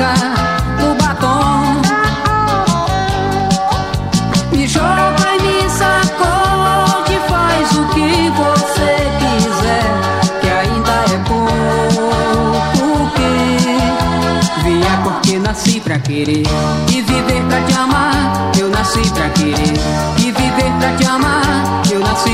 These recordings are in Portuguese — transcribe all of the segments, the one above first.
O do batom. Me joga e me sacode, faz o que você quiser, que ainda é pouco que é porque nasci pra querer e viver pra te amar. Eu nasci pra querer e viver pra te amar. Eu nasci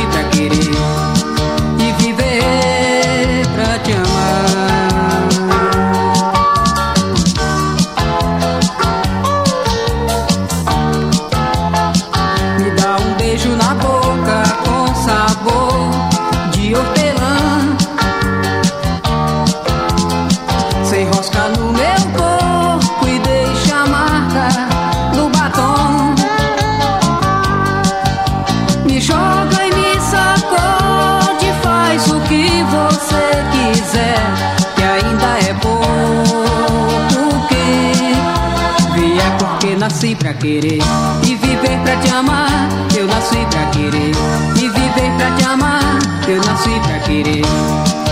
querer e viver pra te amar. Eu nasci pra querer e viver pra te amar. Eu nasci pra querer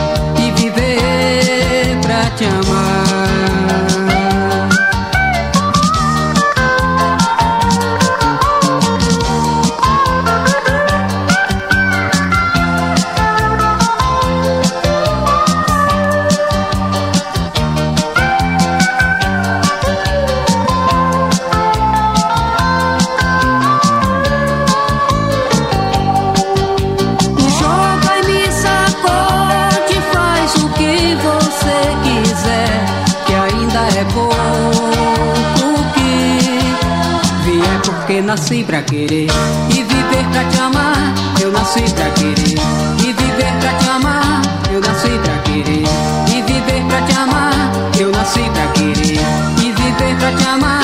é pouco que vier porque nasci pra querer e viver pra te amar. Eu nasci pra querer e viver pra te amar. Eu nasci pra querer e viver pra te amar. Eu nasci pra querer e viver pra te amar.